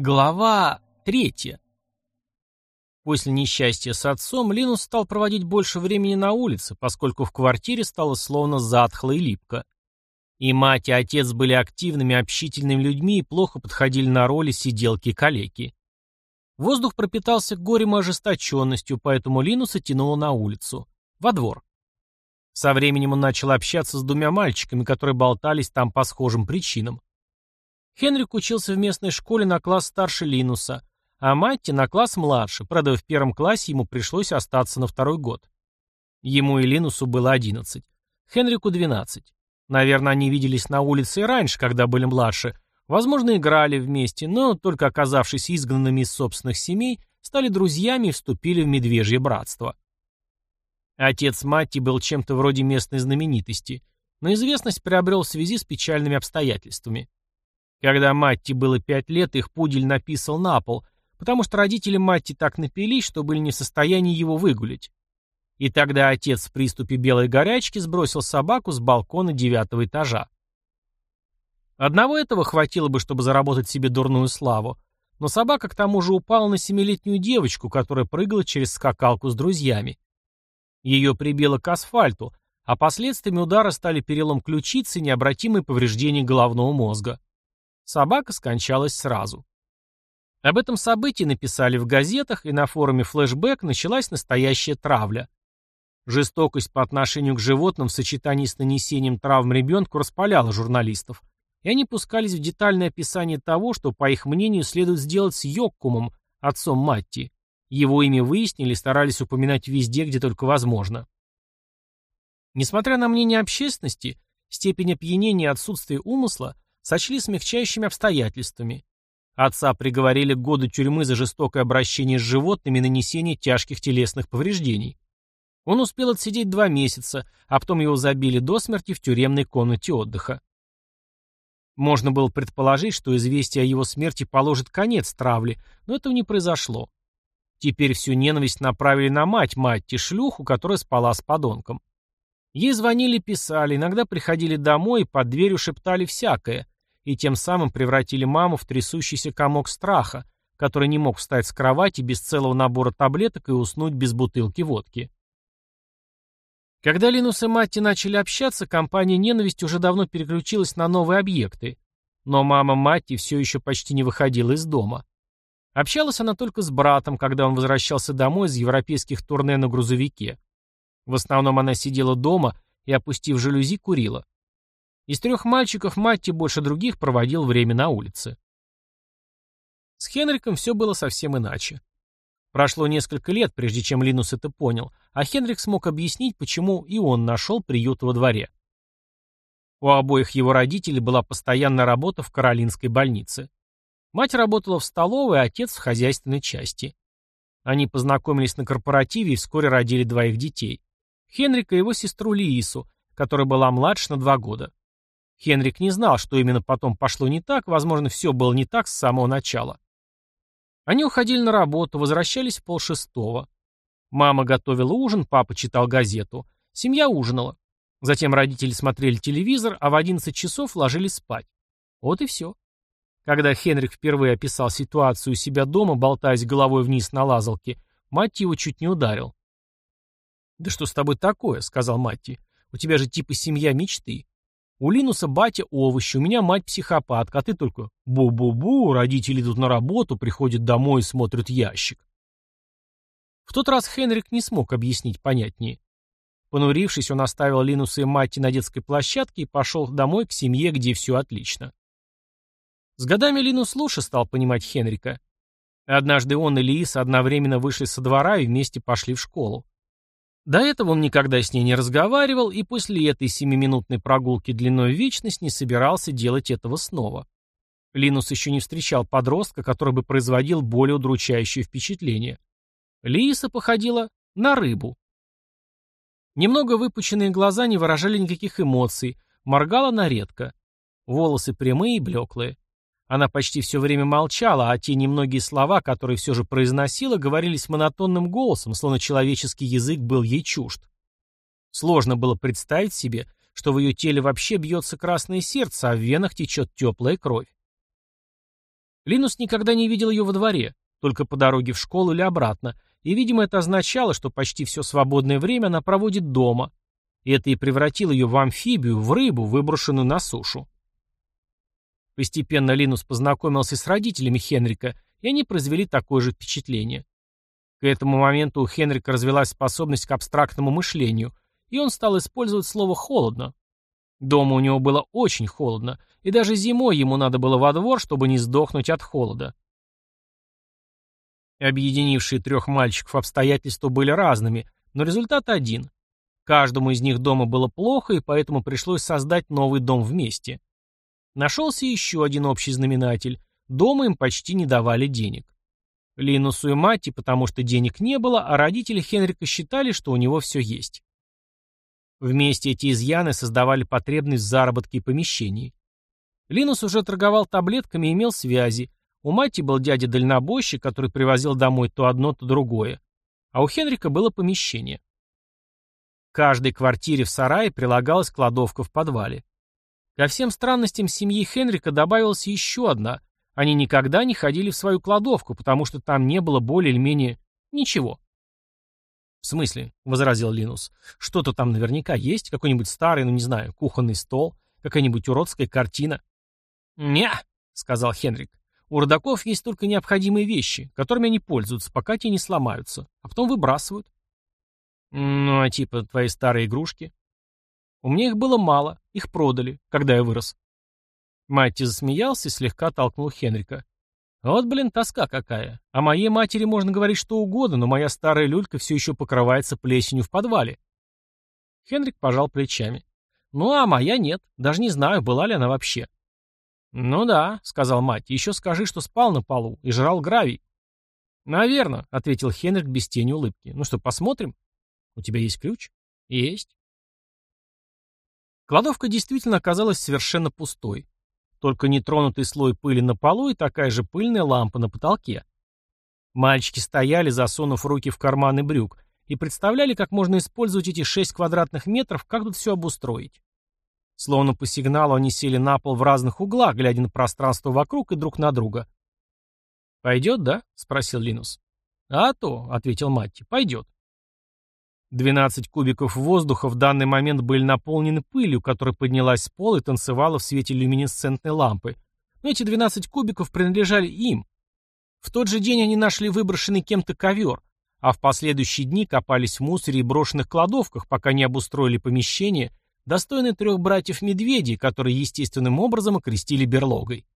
Глава третья. После несчастья с отцом Линус стал проводить больше времени на улице, поскольку в квартире стало словно затхло и липко. И мать, и отец были активными, общительными людьми и плохо подходили на роли сиделки-калеки. Воздух пропитался горем и ожесточенностью, поэтому Линуса тянуло на улицу, во двор. Со временем он начал общаться с двумя мальчиками, которые болтались там по схожим причинам. Хенрик учился в местной школе на класс старше Линуса, а Матти на класс младше, правда, в первом классе ему пришлось остаться на второй год. Ему и Линусу было 11, Хенрику 12. Наверное, они виделись на улице и раньше, когда были младше. Возможно, играли вместе, но, только оказавшись изгнанными из собственных семей, стали друзьями и вступили в медвежье братство. Отец Матти был чем-то вроде местной знаменитости, но известность приобрел в связи с печальными обстоятельствами. Когда Матти было пять лет, их пудель написал на пол, потому что родители Матти так напились, что были не в состоянии его выгулять. И тогда отец в приступе белой горячки сбросил собаку с балкона девятого этажа. Одного этого хватило бы, чтобы заработать себе дурную славу, но собака к тому же упала на семилетнюю девочку, которая прыгала через скакалку с друзьями. Ее прибило к асфальту, а последствиями удара стали перелом ключицы и необратимые повреждения головного мозга. Собака скончалась сразу. Об этом событии написали в газетах, и на форуме «Флэшбэк» началась настоящая травля. Жестокость по отношению к животным в сочетании с нанесением травм ребенку распаляла журналистов, и они пускались в детальное описание того, что, по их мнению, следует сделать с Йоккумом, отцом Матти. Его имя выяснили и старались упоминать везде, где только возможно. Несмотря на мнение общественности, степень опьянения и отсутствие умысла – сочли смягчающими обстоятельствами. Отца приговорили к году тюрьмы за жестокое обращение с животными и нанесение тяжких телесных повреждений. Он успел отсидеть два месяца, а потом его забили до смерти в тюремной комнате отдыха. Можно было предположить, что известие о его смерти положит конец травле, но этого не произошло. Теперь всю ненависть направили на мать Матти, шлюху, которая спала с подонком. Ей звонили, писали, иногда приходили домой и под дверью шептали всякое, и тем самым превратили маму в трясущийся комок страха, который не мог встать с кровати без целого набора таблеток и уснуть без бутылки водки. Когда Линус и Матти начали общаться, компания «Ненависть» уже давно переключилась на новые объекты, но мама Матти все еще почти не выходила из дома. Общалась она только с братом, когда он возвращался домой из европейских турне на грузовике. В основном она сидела дома и, опустив жалюзи, курила. Из трех мальчиков Матти больше других проводил время на улице. С Хенриком все было совсем иначе. Прошло несколько лет, прежде чем Линус это понял, а Хенрик смог объяснить, почему и он нашел приют во дворе. У обоих его родителей была постоянная работа в Каролинской больнице. Мать работала в столовой, а отец в хозяйственной части. Они познакомились на корпоративе и вскоре родили двоих детей. Хенрика и его сестру Лиису, которая была младше на два года. Хенрик не знал, что именно потом пошло не так, возможно, все было не так с самого начала. Они уходили на работу, возвращались в полшестого. Мама готовила ужин, папа читал газету. Семья ужинала. Затем родители смотрели телевизор, а в 11 часов ложились спать. Вот и все. Когда Хенрик впервые описал ситуацию у себя дома, болтаясь головой вниз на лазалке, мать его чуть не ударил. «Да что с тобой такое?» — сказал Матти. «У тебя же типа семья мечты. У Линуса батя овощи, у меня мать психопатка, а ты только бу-бу-бу, родители идут на работу, приходят домой и смотрят ящик. В тот раз Хенрик не смог объяснить понятнее. Понурившись, он оставил Линуса и Матти на детской площадке и пошел домой к семье, где все отлично. С годами Линус лучше стал понимать Хенрика. Однажды он и Лииса одновременно вышли со двора и вместе пошли в школу. До этого он никогда с ней не разговаривал и после этой семиминутной прогулки длиной в вечность не собирался делать этого снова. Линус еще не встречал подростка, который бы производил более удручающее впечатление. Лиса походила на рыбу. Немного выпученные глаза не выражали никаких эмоций, моргала она редко. Волосы прямые и блеклые. Она почти все время молчала, а те немногие слова, которые все же произносила, говорились монотонным голосом, словно человеческий язык был ей чужд. Сложно было представить себе, что в ее теле вообще бьется красное сердце, а в венах течет теплая кровь. Линус никогда не видел ее во дворе, только по дороге в школу или обратно, и, видимо, это означало, что почти все свободное время она проводит дома, и это и превратило ее в амфибию, в рыбу, выброшенную на сушу. Постепенно Линус познакомился с родителями Хенрика, и они произвели такое же впечатление. К этому моменту у Хенрика развилась способность к абстрактному мышлению, и он стал использовать слово «холодно». Дома у него было очень холодно, и даже зимой ему надо было во двор, чтобы не сдохнуть от холода. Объединившие трех мальчиков обстоятельства были разными, но результат один. Каждому из них дома было плохо, и поэтому пришлось создать новый дом вместе. Нашелся еще один общий знаменатель. Дома им почти не давали денег. Линусу и Матти, потому что денег не было, а родители Хенрика считали, что у него все есть. Вместе эти изъяны создавали потребность в заработке и помещении. Линус уже торговал таблетками и имел связи. У Матти был дядя-дальнобойщик, который привозил домой то одно, то другое. А у Хенрика было помещение. К каждой квартире в сарае прилагалась кладовка в подвале. Ко всем странностям семьи Хенрика добавилась еще одна. Они никогда не ходили в свою кладовку, потому что там не было более или менее ничего. «В смысле?» — возразил Линус. «Что-то там наверняка есть, какой-нибудь старый, ну не знаю, кухонный стол, какая-нибудь уродская картина». «Не», — сказал Хенрик. «У родаков есть только необходимые вещи, которыми они пользуются, пока те не сломаются, а потом выбрасывают». «Ну, а типа твои старые игрушки?» У меня их было мало, их продали, когда я вырос. Матти засмеялся и слегка толкнул Хенрика. Вот, блин, тоска какая. О моей матери можно говорить что угодно, но моя старая люлька все еще покрывается плесенью в подвале. Хенрик пожал плечами. Ну, а моя нет. Даже не знаю, была ли она вообще. Ну да, сказал мать, еще скажи, что спал на полу и жрал гравий. Наверно, ответил Хенрик без тени улыбки. Ну что, посмотрим? У тебя есть ключ? Есть. Кладовка действительно оказалась совершенно пустой. Только нетронутый слой пыли на полу и такая же пыльная лампа на потолке. Мальчики стояли, засунув руки в карманы брюк, и представляли, как можно использовать эти 6 квадратных метров, как тут все обустроить. Словно по сигналу они сели на пол в разных углах, глядя на пространство вокруг и друг на друга. «Пойдет, да?» — спросил Линус. «А то», — ответил Матти, — «пойдет». 12 кубиков воздуха в данный момент были наполнены пылью, которая поднялась с пола и танцевала в свете люминесцентной лампы. Но эти 12 кубиков принадлежали им. В тот же день они нашли выброшенный кем-то ковер, а в последующие дни копались в мусоре и брошенных кладовках, пока не обустроили помещение, достойное трех братьев-медведей, которые естественным образом окрестили берлогой.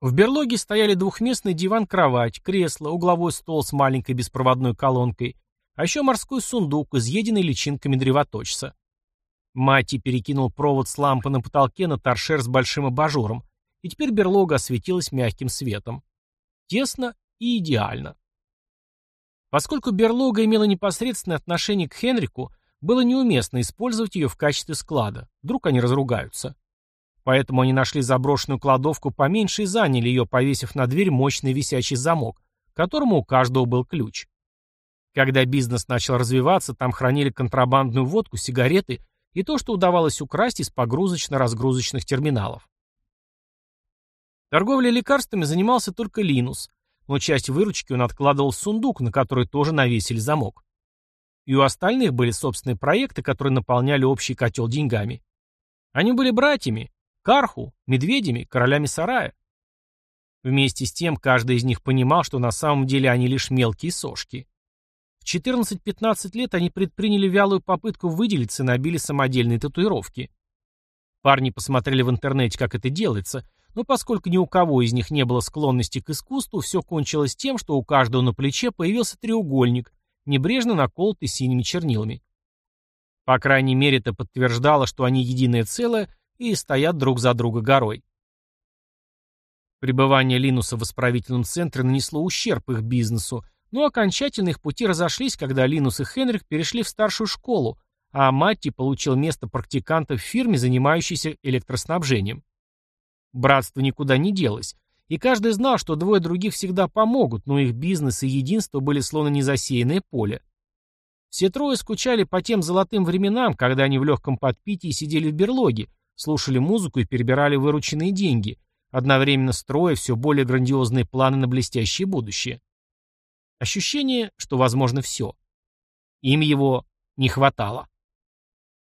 В берлоге стояли двухместный диван-кровать, кресло, угловой стол с маленькой беспроводной колонкой – а еще морской сундук, изъеденный личинками древоточца. Мати перекинул провод с лампы на потолке на торшер с большим абажуром, и теперь берлога осветилась мягким светом. Тесно и идеально. Поскольку берлога имела непосредственное отношение к Хенрику, было неуместно использовать ее в качестве склада, вдруг они разругаются. Поэтому они нашли заброшенную кладовку поменьше и заняли ее, повесив на дверь мощный висячий замок, которому у каждого был ключ. Когда бизнес начал развиваться, там хранили контрабандную водку, сигареты и то, что удавалось украсть из погрузочно-разгрузочных терминалов. Торговлей лекарствами занимался только Линус, но часть выручки он откладывал в сундук, на который тоже навесили замок. И у остальных были собственные проекты, которые наполняли общий котел деньгами. Они были братьями, Карху, медведями, королями сарая. Вместе с тем, каждый из них понимал, что на самом деле они лишь мелкие сошки. В 14-15 лет они предприняли вялую попытку выделиться и набили самодельные татуировки. Парни посмотрели в интернете, как это делается, но поскольку ни у кого из них не было склонности к искусству, все кончилось тем, что у каждого на плече появился треугольник, небрежно наколотый синими чернилами. По крайней мере, это подтверждало, что они единое целое и стоят друг за друга горой. Пребывание Линуса в исправительном центре нанесло ущерб их бизнесу, но окончательно их пути разошлись, когда Линус и Хенрик перешли в старшую школу, а Матти получил место практиканта в фирме, занимающейся электроснабжением. Братство никуда не делось, и каждый знал, что двое других всегда помогут, но их бизнес и единство были словно незасеянное поле. Все трое скучали по тем золотым временам, когда они в легком подпитии сидели в берлоге, слушали музыку и перебирали вырученные деньги, одновременно строя все более грандиозные планы на блестящее будущее. Ощущение, что возможно все. Им его не хватало.